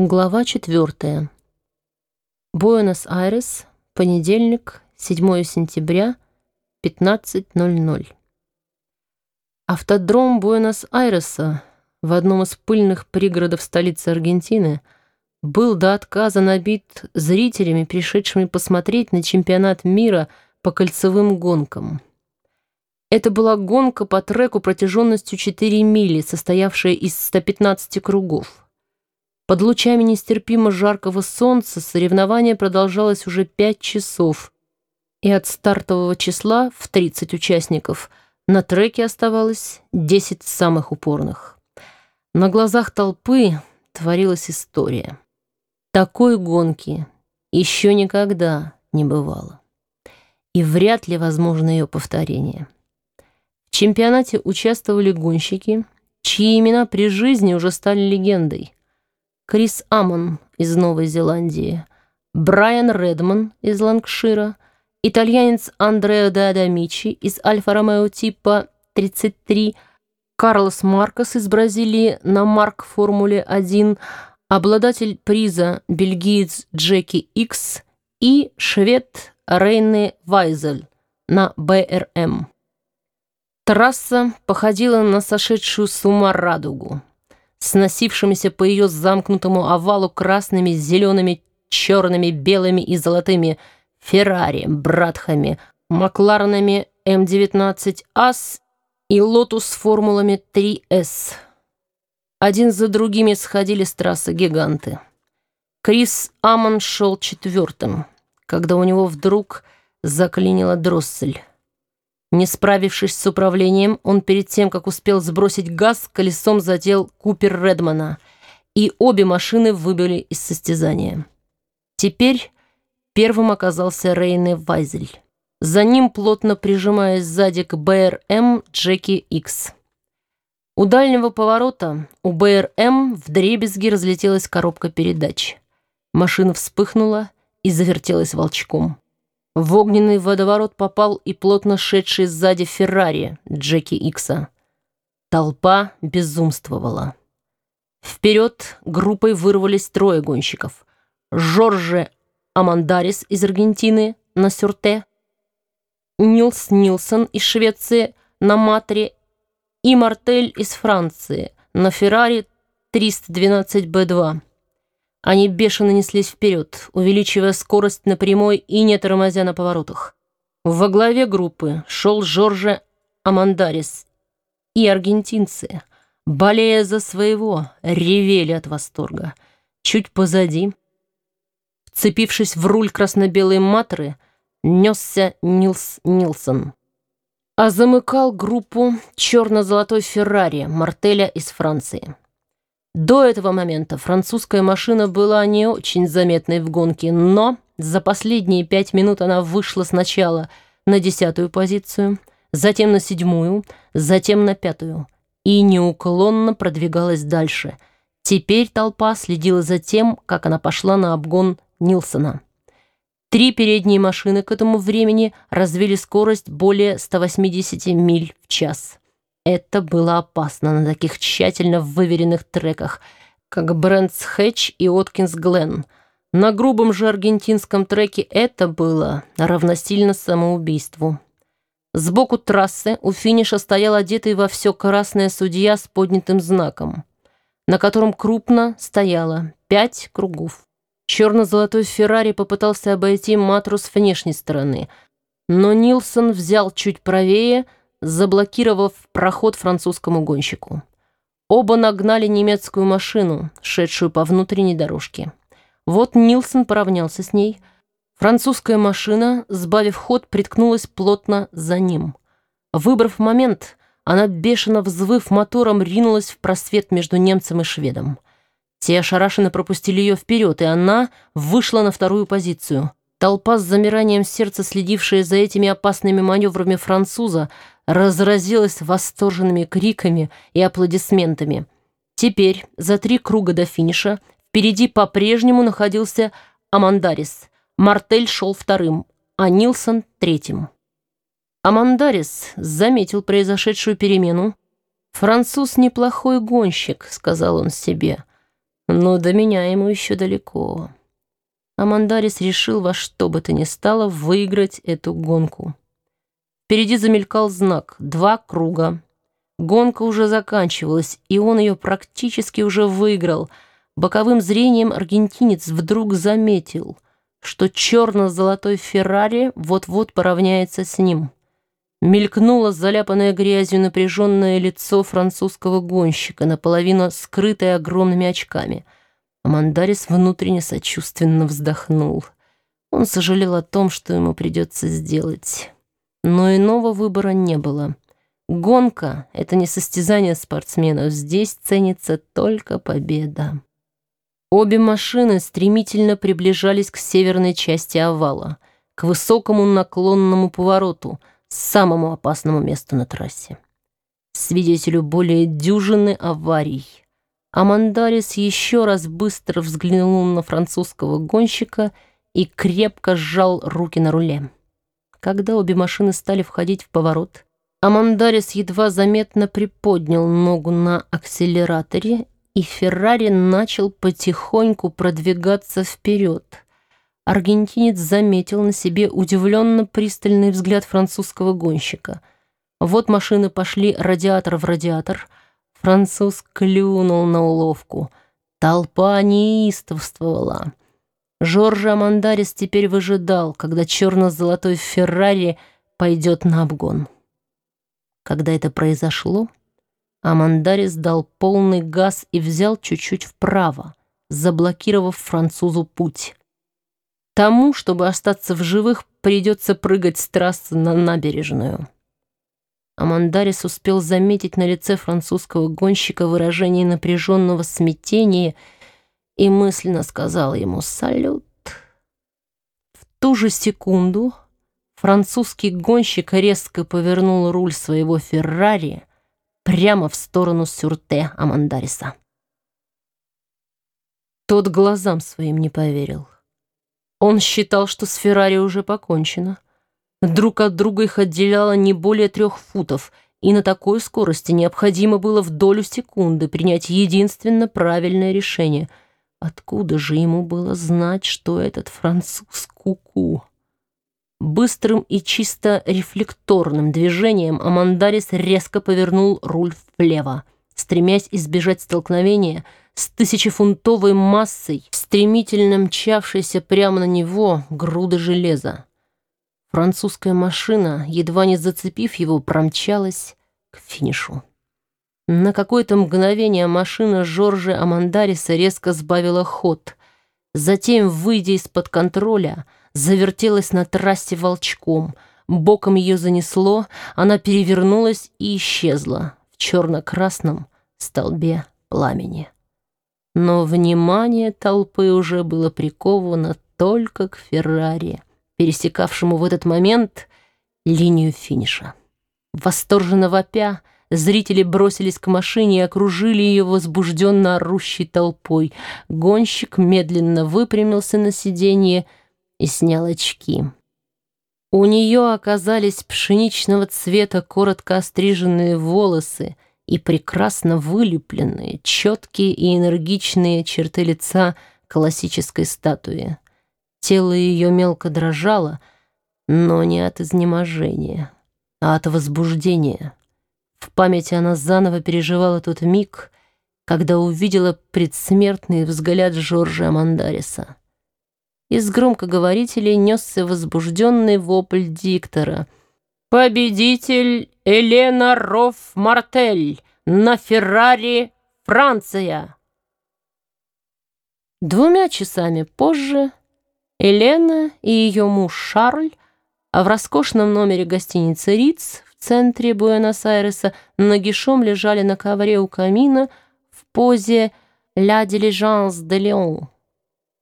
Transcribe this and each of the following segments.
Глава 4. Буэнос-Айрес, понедельник, 7 сентября, 15.00. Автодром Буэнос-Айреса в одном из пыльных пригородов столицы Аргентины был до отказа набит зрителями, пришедшими посмотреть на чемпионат мира по кольцевым гонкам. Это была гонка по треку протяженностью 4 мили, состоявшая из 115 кругов. Под лучами нестерпимо жаркого солнца соревнование продолжалось уже пять часов, и от стартового числа в 30 участников на треке оставалось 10 самых упорных. На глазах толпы творилась история. Такой гонки еще никогда не бывало. И вряд ли возможно ее повторение. В чемпионате участвовали гонщики, чьи имена при жизни уже стали легендой – Крис Амон из Новой Зеландии, Брайан Редман из Лангшира, итальянец Андрео де Адамичи из Альфа-Ромео типа 33, Карлос Маркос из Бразилии на Марк Формуле 1, обладатель приза бельгиец Джеки Икс и швед Рейне Вайзель на БРМ. Трасса походила на сошедшую с ума радугу с носившимися по ее замкнутому овалу красными, зелеными, черными, белыми и золотыми Феррари, Брэбхэмами, Макларенами М19 АС и Лотус с формулами 3С. Один за другими сходили с трассы гиганты. Крис Амон шел четвертым, когда у него вдруг заклинила дроссель. Не справившись с управлением, он перед тем, как успел сбросить газ, колесом задел Купер Редмана, и обе машины выбили из состязания. Теперь первым оказался Рейне Вайзель. За ним, плотно прижимаясь сзади к БРМ, Джеки Икс. У дальнего поворота у БРМ в дребезги разлетелась коробка передач. Машина вспыхнула и завертелась волчком. В огненный водоворот попал и плотно шедший сзади Феррари Джеки Икса. Толпа безумствовала. Вперед группой вырвались трое гонщиков. Жорже Амандарис из Аргентины на Сюрте, Нилс Нилсон из Швеции на Матре и Мартель из Франции на Феррари 312Б2. Они бешено неслись вперед, увеличивая скорость на прямой и не тормозя на поворотах. Во главе группы шел Жорже Амандарис, и аргентинцы, болея за своего, ревели от восторга. Чуть позади, вцепившись в руль красно-белой матры, несся Нилс Нилсон. А замыкал группу черно-золотой Феррари Мартеля из Франции. До этого момента французская машина была не очень заметной в гонке, но за последние пять минут она вышла сначала на десятую позицию, затем на седьмую, затем на пятую и неуклонно продвигалась дальше. Теперь толпа следила за тем, как она пошла на обгон Нилсона. Три передние машины к этому времени развили скорость более 180 миль в час. Это было опасно на таких тщательно выверенных треках, как Брэндс Хэтч и Откинс Гленн. На грубом же аргентинском треке это было равносильно самоубийству. Сбоку трассы у финиша стоял одетый во все красное судья с поднятым знаком, на котором крупно стояло пять кругов. Черно-золотой Феррари попытался обойти матру с внешней стороны, но Нилсон взял чуть правее – заблокировав проход французскому гонщику. Оба нагнали немецкую машину, шедшую по внутренней дорожке. Вот Нилсон поравнялся с ней. Французская машина, сбавив ход, приткнулась плотно за ним. Выбрав момент, она, бешено взвыв мотором, ринулась в просвет между немцем и шведом. Те ошарашенно пропустили ее вперед, и она вышла на вторую позицию. Толпа с замиранием сердца, следившая за этими опасными маневрами француза, разразилась восторженными криками и аплодисментами. Теперь, за три круга до финиша, впереди по-прежнему находился Амандарис. Мартель шел вторым, а Нилсон — третьим. Амандарис заметил произошедшую перемену. «Француз неплохой гонщик», — сказал он себе. Но до меня ему еще далеко. Амандарис решил во что бы то ни стало выиграть эту гонку. Впереди замелькал знак «Два круга». Гонка уже заканчивалась, и он ее практически уже выиграл. Боковым зрением аргентинец вдруг заметил, что черно-золотой Феррари вот-вот поравняется с ним. Мелькнуло заляпанное грязью напряженное лицо французского гонщика, наполовину скрытое огромными очками. Амандарис внутренне сочувственно вздохнул. Он сожалел о том, что ему придется сделать. Но иного выбора не было. Гонка — это не состязание спортсменов, здесь ценится только победа. Обе машины стремительно приближались к северной части овала, к высокому наклонному повороту — самому опасному месту на трассе. Свидетелю более дюжины аварий. Амандарис еще раз быстро взглянул на французского гонщика и крепко сжал руки на руле. Когда обе машины стали входить в поворот, Амандарис едва заметно приподнял ногу на акселераторе, и Феррари начал потихоньку продвигаться вперед — аргентинец заметил на себе удивленно пристальный взгляд французского гонщика. Вот машины пошли радиатор в радиатор. Француз клюнул на уловку. Толпа неистовствовала. Жоржа Амандарис теперь выжидал, когда черно-золотой Феррари пойдет на обгон. Когда это произошло, Амандарис дал полный газ и взял чуть-чуть вправо, заблокировав французу путь. Тому, чтобы остаться в живых, придется прыгать с трассы на набережную. Амандарис успел заметить на лице французского гонщика выражение напряженного смятения и мысленно сказал ему «Салют». В ту же секунду французский гонщик резко повернул руль своего Феррари прямо в сторону Сюрте Амандариса. Тот глазам своим не поверил. Он считал, что с Феррари уже покончено. Друг от друга их отделяло не более трех футов, и на такой скорости необходимо было в долю секунды принять единственно правильное решение. Откуда же ему было знать, что этот француз куку? -ку? Быстрым и чисто рефлекторным движением Амандарис резко повернул руль влево, стремясь избежать столкновения — с тысячефунтовой массой, стремительно мчавшейся прямо на него груды железа. Французская машина, едва не зацепив его, промчалась к финишу. На какое-то мгновение машина Жоржа Амандариса резко сбавила ход. Затем, выйдя из-под контроля, завертелась на трассе волчком. Боком ее занесло, она перевернулась и исчезла в черно-красном столбе пламени. Но внимание толпы уже было приковано только к Феррари, пересекавшему в этот момент линию финиша. Восторженно вопя, зрители бросились к машине и окружили ее возбужденно орущей толпой. Гонщик медленно выпрямился на сиденье и снял очки. У нее оказались пшеничного цвета коротко остриженные волосы — и прекрасно вылепленные, четкие и энергичные черты лица классической статуи. Тело ее мелко дрожало, но не от изнеможения, а от возбуждения. В памяти она заново переживала тот миг, когда увидела предсмертный взгляд Жоржа Амандариса. Из громкоговорителей несся возбужденный вопль диктора — Победитель Елена Роф-Мартель на Феррари, Франция. Двумя часами позже Елена и ее муж Шарль а в роскошном номере гостиницы «Риц» центре Буэнос-Айреса нагишом лежали на ковре у камина в позе «Ля дилижанс де Леон».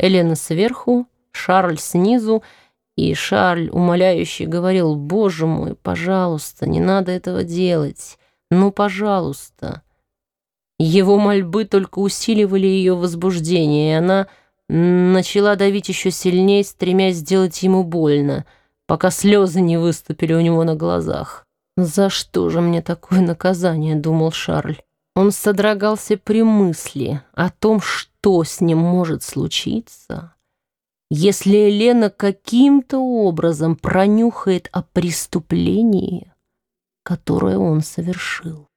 Елена сверху, Шарль снизу — и Шарль умоляюще говорил, «Боже мой, пожалуйста, не надо этого делать. Ну, пожалуйста». Его мольбы только усиливали ее возбуждение, и она начала давить еще сильнее, стремясь сделать ему больно, пока слезы не выступили у него на глазах. «За что же мне такое наказание?» — думал Шарль. Он содрогался при мысли о том, что с ним может случиться, если Елена каким-то образом пронюхает о преступлении, которое он совершил.